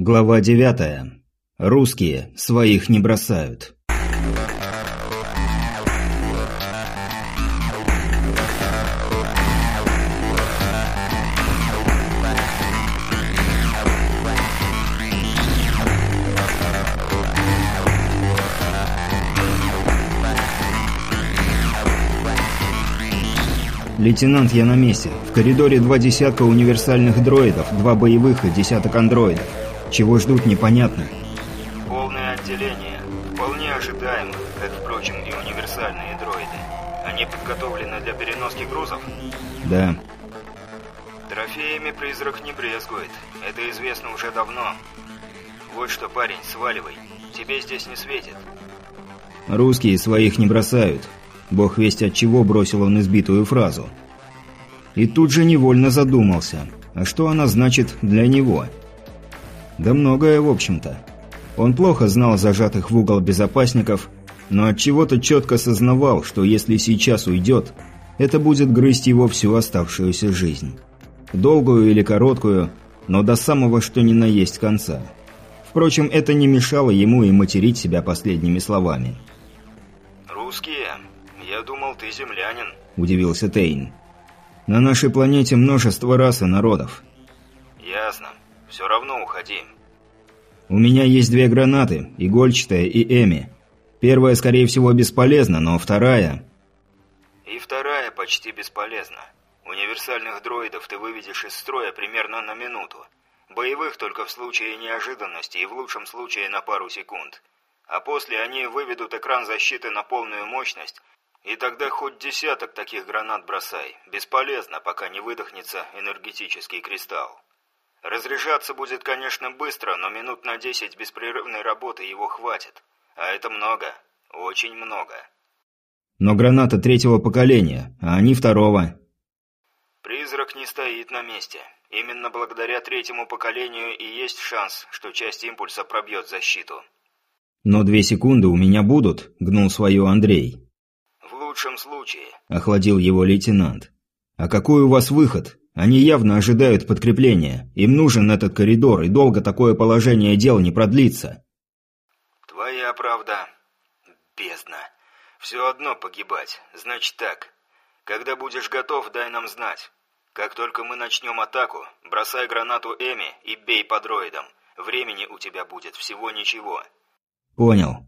Глава 9. Русские своих не бросают. «Лейтенант, я на месте. В коридоре два десятка универсальных дроидов, два боевых и десяток андроидов. Чего ждут, непонятно». Полное отделение. Вполне ожидаемо, как, впрочем, и универсальные дроиды. Они подготовлены для переноски грузов? «Да». Трофеями призрак не брезгует. Это известно уже давно. Вот что, парень, сваливай. Тебе здесь не светит. «Русские своих не бросают». Бог весть от чего бросил он избитую фразу. И тут же невольно задумался, а что она значит для него? Да многое, в общем-то. Он плохо знал зажатых в угол безопасников, но от чего то четко сознавал, что если сейчас уйдет, это будет грызть его всю оставшуюся жизнь. Долгую или короткую, но до самого что ни на есть конца. Впрочем, это не мешало ему и материть себя последними словами. «Русские? Я думал, ты землянин». – удивился Тейн. «На нашей планете множество рас и народов. «Ясно. Все равно уходи. У меня есть две гранаты, игольчатая и Эми. Первая, скорее всего, бесполезна, но вторая... И вторая почти бесполезна. Универсальных дроидов ты выведешь из строя примерно на минуту. Боевых только в случае неожиданности и в лучшем случае на пару секунд. А после они выведут экран защиты на полную мощность, и тогда хоть десяток таких гранат бросай. Бесполезно, пока не выдохнется энергетический кристалл. Разряжаться будет, конечно, быстро, но минут на десять беспрерывной работы его хватит. А это много. Очень много. Но граната третьего поколения, а они второго. Призрак не стоит на месте. Именно благодаря третьему поколению и есть шанс, что часть импульса пробьет защиту. Но две секунды у меня будут, гнул свое Андрей. В лучшем случае. Охладил его лейтенант. А какой у вас выход? Они явно ожидают подкрепления. Им нужен этот коридор, и долго такое положение дел не продлится. Твоя правда. Бездна. Все одно погибать. Значит так. Когда будешь готов, дай нам знать. Как только мы начнем атаку, бросай гранату Эми и бей по дроидам. Времени у тебя будет всего ничего. Понял.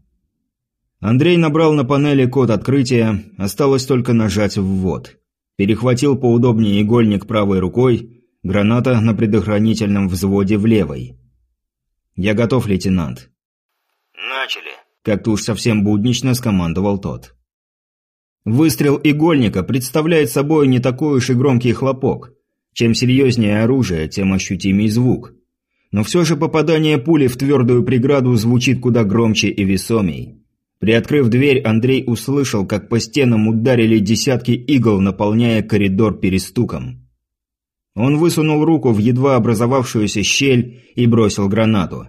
Андрей набрал на панели код открытия, осталось только нажать «ввод». Перехватил поудобнее игольник правой рукой, граната на предохранительном взводе в левой. «Я готов, лейтенант». Начали. Как-то уж совсем буднично скомандовал тот. Выстрел игольника представляет собой не такой уж и громкий хлопок. Чем серьезнее оружие, тем ощутимее звук. Но все же попадание пули в твердую преграду звучит куда громче и весомей. Приоткрыв дверь, Андрей услышал, как по стенам ударили десятки игл, наполняя коридор перестуком. Он высунул руку в едва образовавшуюся щель и бросил гранату.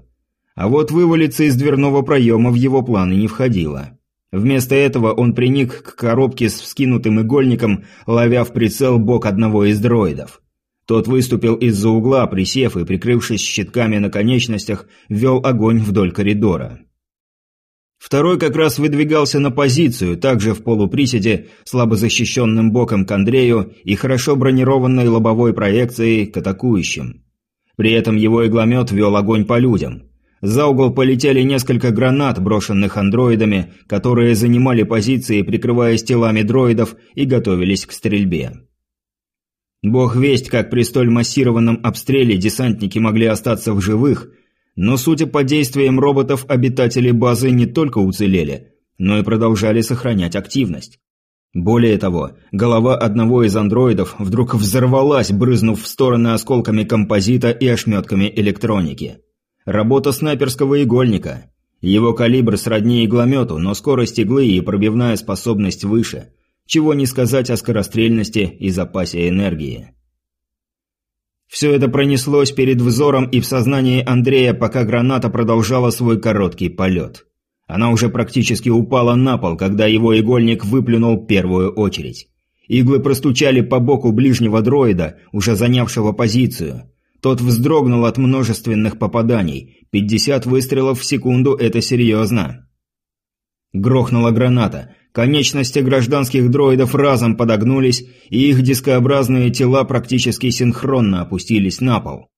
А вот вывалиться из дверного проема в его планы не входило. Вместо этого он приник к коробке с вскинутым игольником, ловя в прицел бок одного из дроидов. Тот выступил из-за угла, присев и, прикрывшись щитками на конечностях, вел огонь вдоль коридора. Второй как раз выдвигался на позицию, также в полуприседе, слабо защищенным боком к Андрею и хорошо бронированной лобовой проекцией к атакующим. При этом его игломет вел огонь по людям. За угол полетели несколько гранат, брошенных андроидами, которые занимали позиции, прикрываясь телами дроидов и готовились к стрельбе. Бог весть, как при столь массированном обстреле десантники могли остаться в живых – но, судя по действиям роботов, обитатели базы не только уцелели, но и продолжали сохранять активность. Более того, голова одного из андроидов вдруг взорвалась, брызнув в стороны осколками композита и ошметками электроники. Работа снайперского игольника. Его калибр сродни игломету, но скорость иглы и пробивная способность выше. Чего не сказать о скорострельности и запасе энергии. Все это пронеслось перед взором и в сознании Андрея, пока граната продолжала свой короткий полет. Она уже практически упала на пол, когда его игольник выплюнул первую очередь. Иглы простучали по боку ближнего дроида, уже занявшего позицию. Тот вздрогнул от множественных попаданий. 50 выстрелов в секунду – это серьезно. Грохнула граната. Конечности гражданских дроидов разом подогнулись, и их дискообразные тела практически синхронно опустились на пол.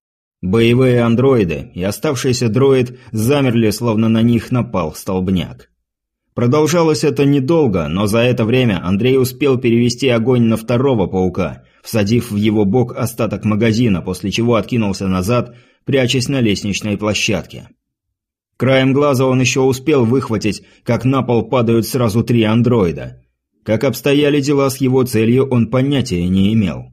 Боевые андроиды и оставшийся дроид замерли, словно на них напал столбняк. Продолжалось это недолго, но за это время Андрей успел перевести огонь на второго паука, всадив в его бок остаток магазина, после чего откинулся назад, прячась на лестничной площадке. Краем глаза он еще успел выхватить, как на пол падают сразу три андроида. Как обстояли дела с его целью, он понятия не имел.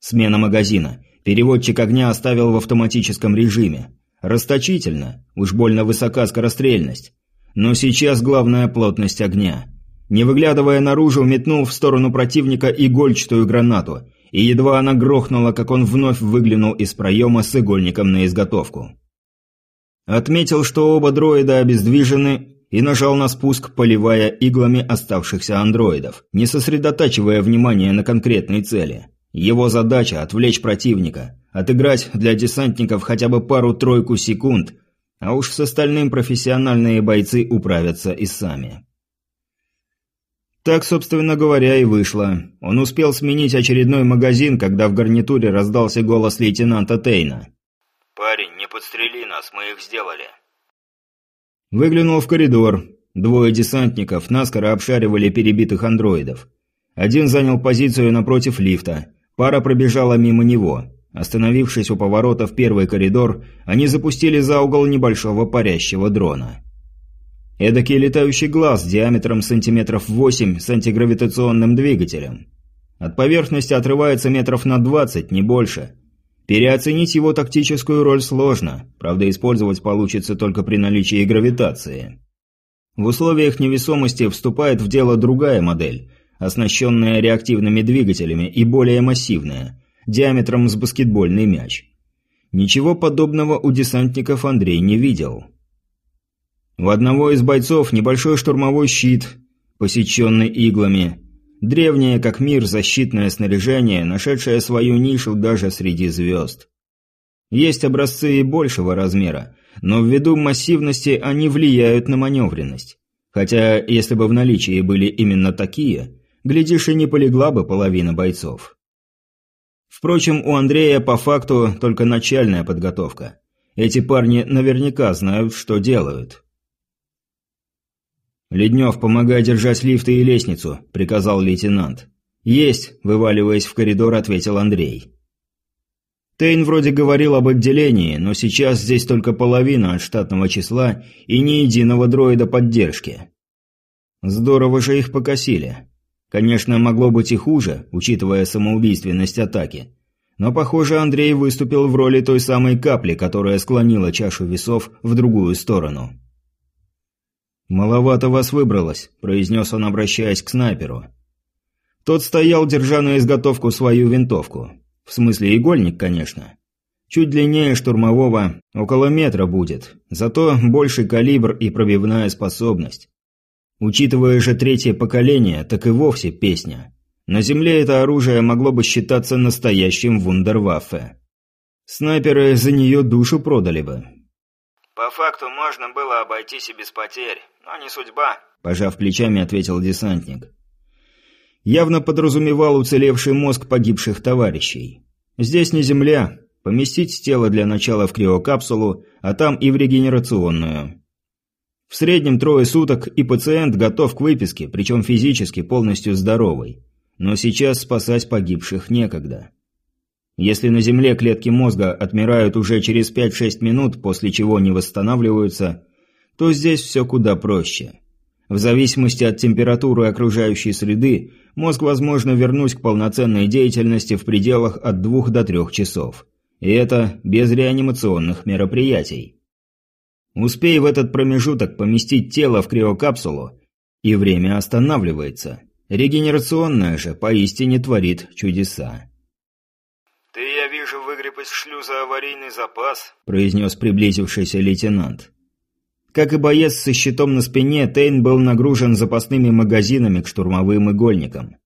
Смена магазина. Переводчик огня оставил в автоматическом режиме. Расточительно, уж больно высока скорострельность. Но сейчас главная плотность огня. Не выглядывая наружу, метнул в сторону противника игольчатую гранату, и едва она грохнула, как он вновь выглянул из проема с игольником на изготовку. Отметил, что оба дроида обездвижены, и нажал на спуск, поливая иглами оставшихся андроидов, не сосредотачивая внимание на конкретной цели. Его задача – отвлечь противника, отыграть для десантников хотя бы пару-тройку секунд, а уж с остальным профессиональные бойцы управятся и сами. Так, собственно говоря, и вышло. Он успел сменить очередной магазин, когда в гарнитуре раздался голос лейтенанта Тейна. «Парень, подстрели нас, мы их сделали». Выглянул в коридор. Двое десантников наскоро обшаривали перебитых андроидов. Один занял позицию напротив лифта, пара пробежала мимо него. Остановившись у поворота в первый коридор, они запустили за угол небольшого парящего дрона. Эдакий летающий глаз диаметром сантиметров 8 с антигравитационным двигателем. От поверхности отрывается метров на 20, не больше. Переоценить его тактическую роль сложно, правда использовать получится только при наличии гравитации. В условиях невесомости вступает в дело другая модель, оснащенная реактивными двигателями и более массивная – диаметром с баскетбольный мяч. Ничего подобного у десантников Андрей не видел. У одного из бойцов небольшой штурмовой щит, посеченный иглами. Древнее, как мир, защитное снаряжение, нашедшее свою нишу даже среди звезд. Есть образцы и большего размера, но ввиду массивности они влияют на маневренность. Хотя, если бы в наличии были именно такие, глядишь, и не полегла бы половина бойцов. Впрочем, у Андрея по факту только начальная подготовка. Эти парни наверняка знают, что делают. «Леднев, помогай держать лифты и лестницу», – приказал лейтенант. «Есть», – вываливаясь в коридор, ответил Андрей. Тейн вроде говорил об отделении, но сейчас здесь только половина от штатного числа и ни единого дроида поддержки. Здорово же их покосили. Конечно, могло быть и хуже, учитывая самоубийственность атаки. Но, похоже, Андрей выступил в роли той самой капли, которая склонила чашу весов в другую сторону. «Маловато вас выбралось», – произнес он, обращаясь к снайперу. Тот стоял, держа на изготовку свою винтовку. В смысле, игольник, конечно. Чуть длиннее штурмового, около метра будет, зато больший калибр и пробивная способность. Учитывая же третье поколение, так и вовсе песня. На Земле это оружие могло бы считаться настоящим вундерваффе. Снайперы за нее душу продали бы. «По факту можно было обойтись и без потерь, но не судьба», – пожав плечами, ответил десантник. Явно подразумевал уцелевший мозг погибших товарищей. Здесь не Земля. Поместить тело для начала в криокапсулу, а там и в регенерационную. В среднем трое суток, и пациент готов к выписке, причем физически полностью здоровый. Но сейчас спасать погибших некогда. Если на Земле клетки мозга отмирают уже через 5-6 минут, после чего не восстанавливаются, то здесь все куда проще. В зависимости от температуры окружающей среды, мозг возможно вернуть к полноценной деятельности в пределах от 2 до 3 часов. И это без реанимационных мероприятий. Успей в этот промежуток поместить тело в криокапсулу, и время останавливается. Регенерационное же поистине творит чудеса. «Ты, я вижу, выгреб из шлюза аварийный запас», – произнес приблизившийся лейтенант. Как и боец со щитом на спине, Тейн был нагружен запасными магазинами к штурмовым игольникам.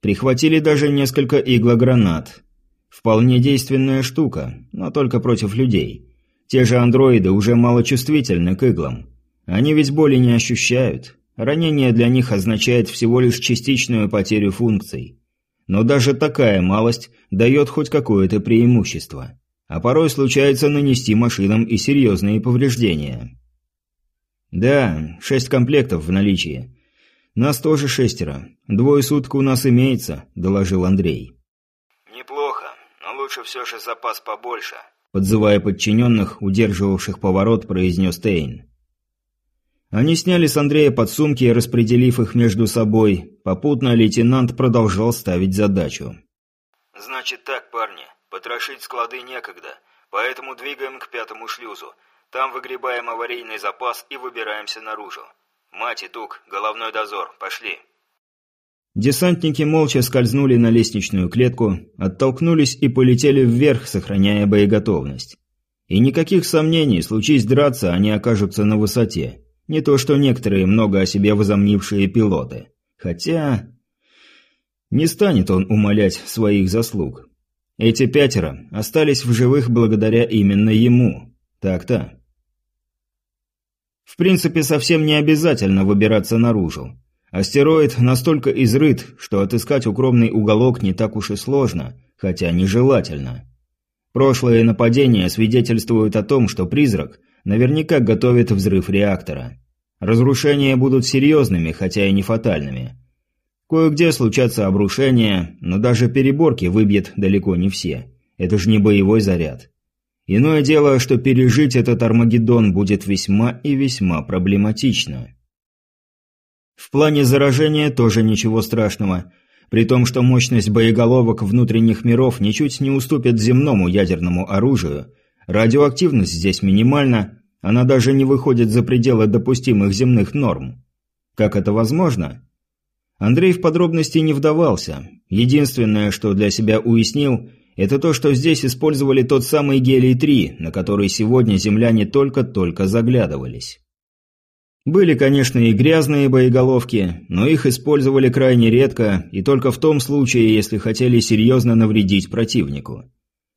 Прихватили даже несколько иглогранат. Вполне действенная штука, но только против людей. Те же андроиды уже малочувствительны к иглам. Они ведь боли не ощущают. Ранение для них означает всего лишь частичную потерю функций. Но даже такая малость дает хоть какое-то преимущество. А порой случается нанести машинам и серьезные повреждения. Да, шесть комплектов в наличии. Нас тоже шестеро. Двое суток у нас имеется, доложил Андрей. Неплохо, но лучше все же запас побольше. Подзывая подчиненных, удерживавших поворот, произнес Тейн. Они сняли с Андрея подсумки, распределив их между собой. Попутно лейтенант продолжал ставить задачу. «Значит так, парни, потрошить склады некогда, поэтому двигаем к пятому шлюзу. Там выгребаем аварийный запас и выбираемся наружу. Мать и Тук, головной дозор, пошли». Десантники молча скользнули на лестничную клетку, оттолкнулись и полетели вверх, сохраняя боеготовность. И никаких сомнений, случись драться, они окажутся на высоте. Не то что некоторые много о себе возомнившие пилоты. Хотя... Не станет он умолять своих заслуг. Эти пятеро остались в живых благодаря именно ему. Так-то. В принципе, совсем не обязательно выбираться наружу. Астероид настолько изрыт, что отыскать укромный уголок не так уж и сложно, хотя нежелательно. Прошлые нападения свидетельствуют о том, что призрак наверняка готовит взрыв реактора. Разрушения будут серьезными, хотя и не фатальными. Кое-где случатся обрушения, но даже переборки выбьет далеко не все. Это же не боевой заряд. Иное дело, что пережить этот Армагеддон будет весьма и весьма проблематично. В плане заражения тоже ничего страшного, при том, что мощность боеголовок внутренних миров ничуть не уступит земному ядерному оружию, радиоактивность здесь минимальна, она даже не выходит за пределы допустимых земных норм. Как это возможно? Андрей в подробности не вдавался. Единственное, что для себя уяснил, это то, что здесь использовали тот самый гелий-3, на который сегодня земляне только-только заглядывались. Были, конечно, и грязные боеголовки, но их использовали крайне редко и только в том случае, если хотели серьезно навредить противнику.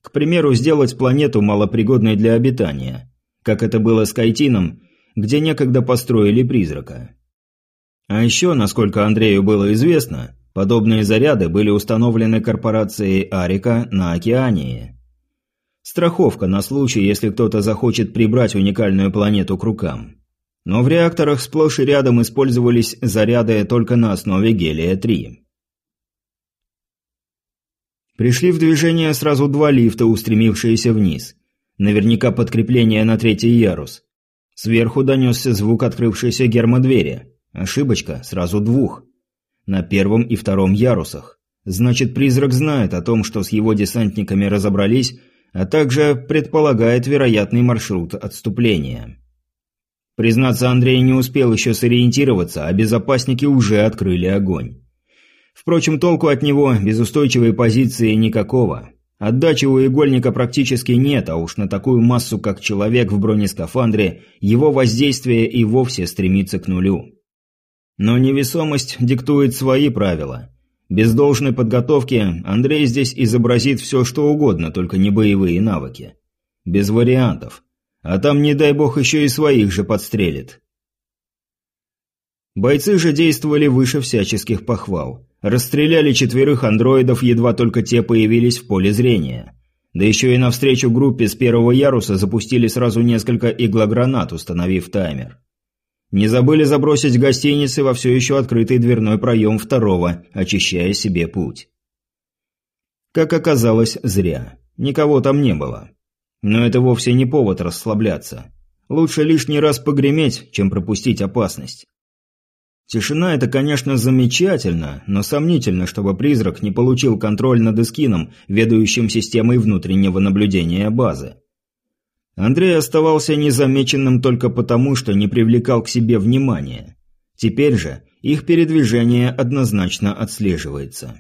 К примеру, сделать планету малопригодной для обитания как это было с Кайтином, где некогда построили призрака. А еще, насколько Андрею было известно, подобные заряды были установлены корпорацией Арика на Океании. Страховка на случай, если кто-то захочет прибрать уникальную планету к рукам. Но в реакторах сплошь и рядом использовались заряды только на основе гелия-3. Пришли в движение сразу два лифта, устремившиеся вниз – Наверняка подкрепление на третий ярус. Сверху донесся звук открывшейся гермодвери. Ошибочка, сразу двух. На первом и втором ярусах. Значит, призрак знает о том, что с его десантниками разобрались, а также предполагает вероятный маршрут отступления. Признаться, Андрей не успел еще сориентироваться, а безопасники уже открыли огонь. Впрочем, толку от него без устойчивой позиции никакого. Отдачи у игольника практически нет, а уж на такую массу, как человек в бронескафандре, его воздействие и вовсе стремится к нулю. Но невесомость диктует свои правила. Без должной подготовки Андрей здесь изобразит все, что угодно, только не боевые навыки. Без вариантов. А там, не дай бог, еще и своих же подстрелит. Бойцы же действовали выше всяческих похвал. Расстреляли четверых андроидов, едва только те появились в поле зрения. Да еще и навстречу группе с первого яруса запустили сразу несколько иглогранат, установив таймер. Не забыли забросить гостиницы во все еще открытый дверной проем второго, очищая себе путь. Как оказалось, зря. Никого там не было. Но это вовсе не повод расслабляться. Лучше лишний раз погреметь, чем пропустить опасность. Тишина – это, конечно, замечательно, но сомнительно, чтобы призрак не получил контроль над Эскином, ведающим системой внутреннего наблюдения базы. Андрей оставался незамеченным только потому, что не привлекал к себе внимания. Теперь же их передвижение однозначно отслеживается.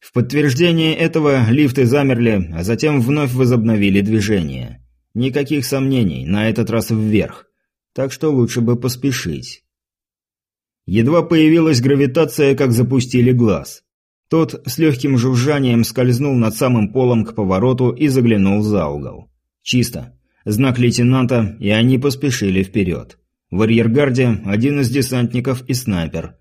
В подтверждение этого лифты замерли, а затем вновь возобновили движение. Никаких сомнений, на этот раз вверх. Так что лучше бы поспешить. Едва появилась гравитация, как запустили глаз. Тот с легким жужжанием скользнул над самым полом к повороту и заглянул за угол. Чисто. Знак лейтенанта, и они поспешили вперед. В арьергарде один из десантников и снайпер.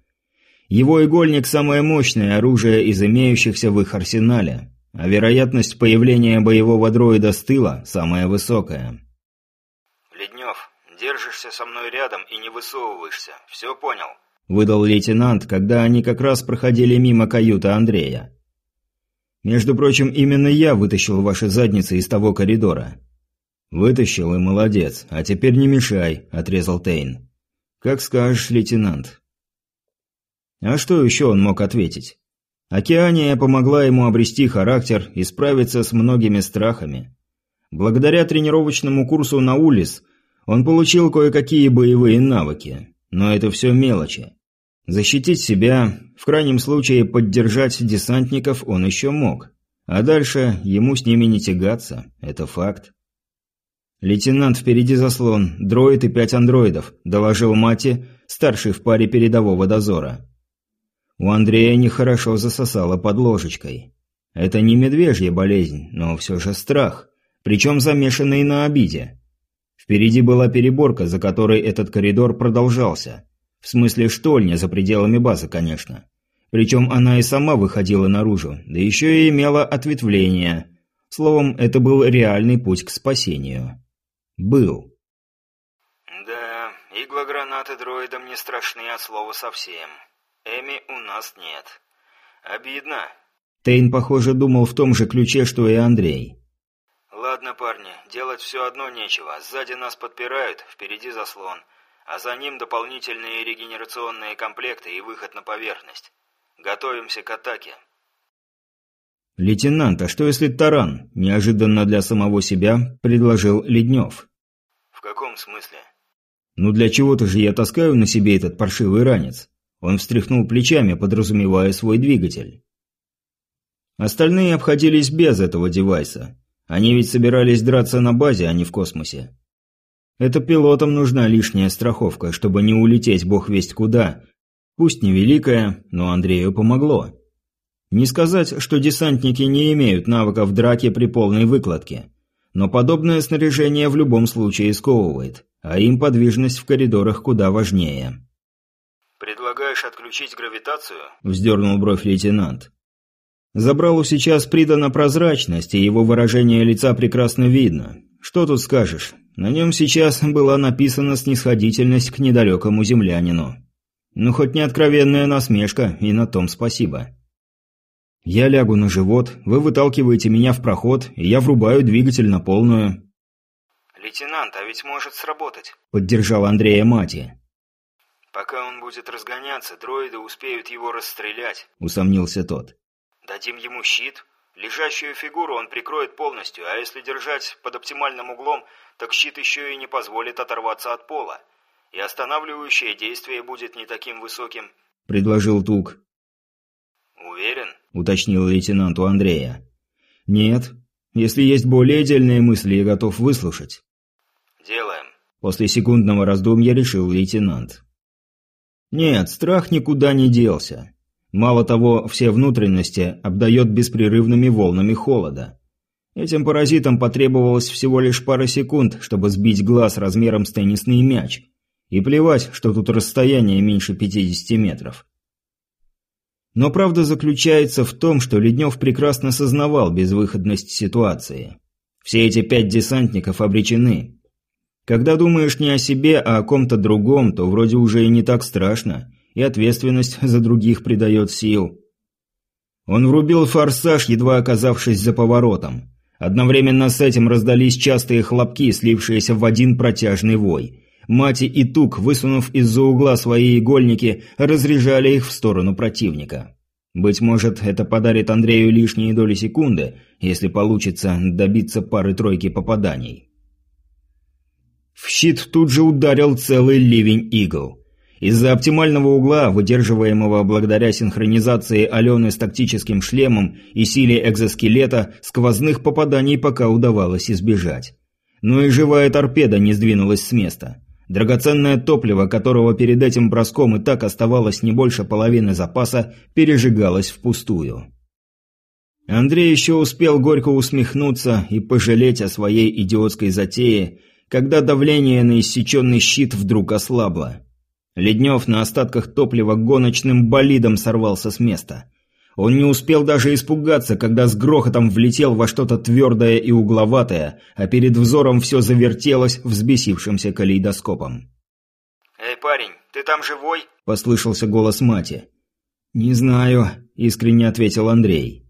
Его игольник – самое мощное оружие из имеющихся в их арсенале, а вероятность появления боевого дроида с тыла – самая высокая. «Леднев, держишься со мной рядом и не высовываешься, все понял?» – выдал лейтенант, когда они как раз проходили мимо каюты Андрея. «Между прочим, именно я вытащил ваши задницы из того коридора». «Вытащил и молодец, а теперь не мешай», – отрезал Тейн. «Как скажешь, лейтенант». А что еще он мог ответить? Океания помогла ему обрести характер и справиться с многими страхами. Благодаря тренировочному курсу на Улис он получил кое-какие боевые навыки, но это все мелочи. Защитить себя, в крайнем случае поддержать десантников он еще мог, а дальше ему с ними не тягаться, это факт. «Лейтенант, впереди заслон, дроид и пять андроидов», – доложил Мати, старший в паре передового дозора. У Андрея нехорошо засосало под ложечкой. Это не медвежья болезнь, но все же страх, причем замешанный на обиде. Впереди была переборка, за которой этот коридор продолжался. В смысле штольня, за пределами базы, конечно. Причем она и сама выходила наружу, да еще и имела ответвление. Словом, это был реальный путь к спасению. Был. Да, иглогранаты дроидам не страшны от слова совсем. Эми у нас нет. Обидно. Тейн, похоже, думал в том же ключе, что и Андрей. Ладно, парни, делать все одно нечего. Сзади нас подпирают, впереди заслон. А за ним дополнительные регенерационные комплекты и выход на поверхность. Готовимся к атаке. «Лейтенант, а что если таран?» – неожиданно для самого себя предложил Леднев. «В каком смысле?» «Ну для чего-то же я таскаю на себе этот паршивый ранец. Он встряхнул плечами, подразумевая свой двигатель. Остальные обходились без этого девайса. Они ведь собирались драться на базе, а не в космосе. Это пилотам нужна лишняя страховка, чтобы не улететь бог весть куда. Пусть невеликая, но Андрею помогло. Не сказать, что десантники не имеют навыков драки при полной выкладке. Но подобное снаряжение в любом случае сковывает, а им подвижность в коридорах куда важнее. «Предлагаешь отключить гравитацию?» – вздернул бровь лейтенант. Забралу сейчас придана прозрачность, и его выражение лица прекрасно видно. Что тут скажешь? На нем сейчас была написана снисходительность к недалекому землянину. Ну, хоть не откровенная насмешка, и на том спасибо. Я лягу на живот, вы выталкиваете меня в проход, и я врубаю двигатель на полную. «Лейтенант, а ведь может сработать», — поддержал Андрея Мати. «Пока он будет разгоняться, дроиды успеют его расстрелять», — усомнился тот. «Дадим ему щит. Лежащую фигуру он прикроет полностью, а если держать под оптимальным углом, так щит еще и не позволит оторваться от пола. И останавливающее действие будет не таким высоким», — предложил Тук. «Уверен?» — уточнил лейтенант у Андрея. «Нет. Если есть более дельные мысли, я готов выслушать». «Делаем». После секундного раздумья решил лейтенант. Нет, страх никуда не делся. Мало того, все внутренности обдает беспрерывными волнами холода. Этим паразитам потребовалось всего лишь пара секунд, чтобы сбить глаз размером с теннисный мяч. И плевать, что тут расстояние меньше 50 метров. Но правда заключается в том, что Леднев прекрасно сознавал безвыходность ситуации. Все эти пять десантников обречены. Когда думаешь не о себе, а о ком-то другом, то вроде уже и не так страшно, и ответственность за других придает сил. Он врубил форсаж, едва оказавшись за поворотом. Одновременно с этим раздались частые хлопки, слившиеся в один протяжный вой. Мати и Тук, высунув из-за угла свои игольники, разряжали их в сторону противника. Быть может, это подарит Андрею лишние доли секунды, если получится добиться пары-тройки попаданий. В щит тут же ударил целый ливень игл. Из-за оптимального угла, выдерживаемого благодаря синхронизации Алены с тактическим шлемом и силе экзоскелета, сквозных попаданий пока удавалось избежать. Но и живая торпеда не сдвинулась с места. Драгоценное топливо, которого перед этим броском и так оставалось не больше половины запаса, пережигалось впустую. Андрей еще успел горько усмехнуться и пожалеть о своей идиотской затее, когда давление на иссеченный щит вдруг ослабло. Леднев на остатках топлива гоночным болидом сорвался с места. Он не успел даже испугаться, когда с грохотом влетел во что-то твердое и угловатое, а перед взором все завертелось взбесившимся калейдоскопом. «Эй, парень, ты там живой?» – послышался голос мати. «Не знаю», – искренне ответил Андрей.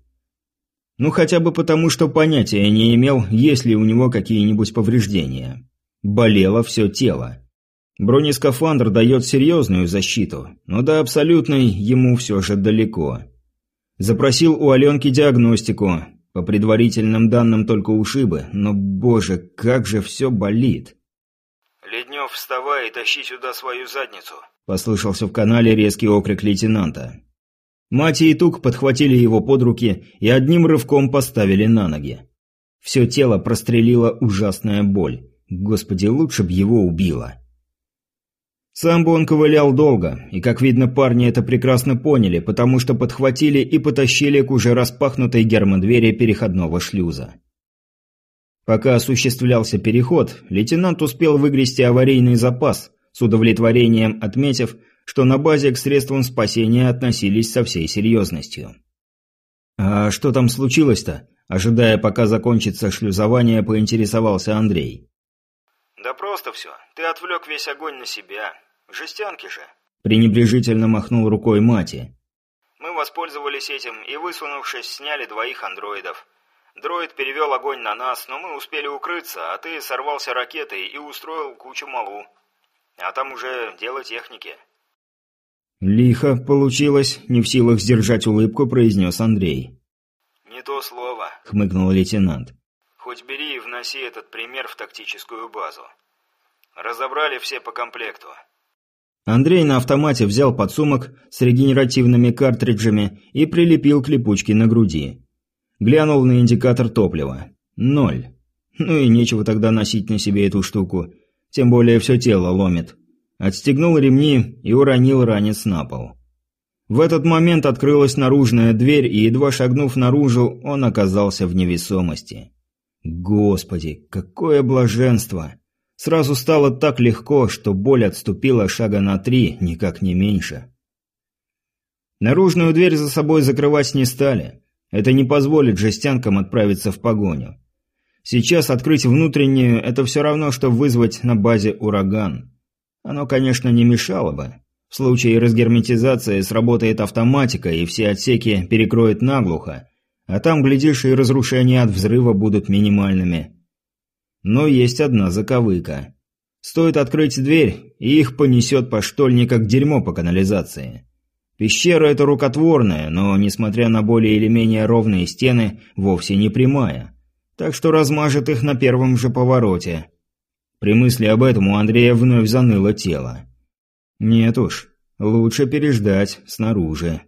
Ну, хотя бы потому, что понятия не имел, есть ли у него какие-нибудь повреждения. Болело все тело. Бронескафандр дает серьезную защиту, но до абсолютной ему все же далеко. Запросил у Аленки диагностику. По предварительным данным только ушибы, но, боже, как же все болит. «Леднев, вставай и тащи сюда свою задницу», – послышался в канале резкий окрик лейтенанта. Мать и Тук подхватили его под руки и одним рывком поставили на ноги. Все тело прострелила ужасная боль. Господи, лучше б его убило. Сам бы он ковылял долго, и, как видно, парни это прекрасно поняли, потому что подхватили и потащили к уже распахнутой гермодвери переходного шлюза. Пока осуществлялся переход, лейтенант успел выгрести аварийный запас, с удовлетворением отметив, что на базе к средствам спасения относились со всей серьезностью. «А что там случилось-то?» Ожидая, пока закончится шлюзование, поинтересовался Андрей. «Да просто все. Ты отвлек весь огонь на себя. Жестянки же». Пренебрежительно махнул рукой Мати. «Мы воспользовались этим и, высунувшись, сняли двоих андроидов. Дроид перевел огонь на нас, но мы успели укрыться, а ты сорвался ракетой и устроил кучу малу. А там уже дело техники». «Лихо получилось», — не в силах сдержать улыбку, произнес Андрей. «Не то слово», — хмыкнул лейтенант. «Хоть бери и вноси этот пример в тактическую базу. Разобрали все по комплекту». Андрей на автомате взял подсумок с регенеративными картриджами и прилепил к липучке на груди. Глянул на индикатор топлива. Ноль. Ну и нечего тогда носить на себе эту штуку. Тем более все тело ломит. Отстегнул ремни и уронил ранец на пол. В этот момент открылась наружная дверь, и едва шагнув наружу, он оказался в невесомости. Господи, какое блаженство! Сразу стало так легко, что боль отступила шага на три, никак не меньше. Наружную дверь за собой закрывать не стали. Это не позволит жестянкам отправиться в погоню. Сейчас открыть внутреннюю – это все равно, что вызвать на базе ураган. Оно, конечно, не мешало бы. В случае разгерметизации сработает автоматика, и все отсеки перекроет наглухо, а там, глядишь, и разрушения от взрыва будут минимальными. Но есть одна заковыка. Стоит открыть дверь, и их понесет по штольне как дерьмо по канализации. Пещера эта рукотворная, но, несмотря на более или менее ровные стены, вовсе не прямая. Так что размажет их на первом же повороте. При мысли об этом у Андрея вновь заныло тело. Нет уж, лучше переждать снаружи.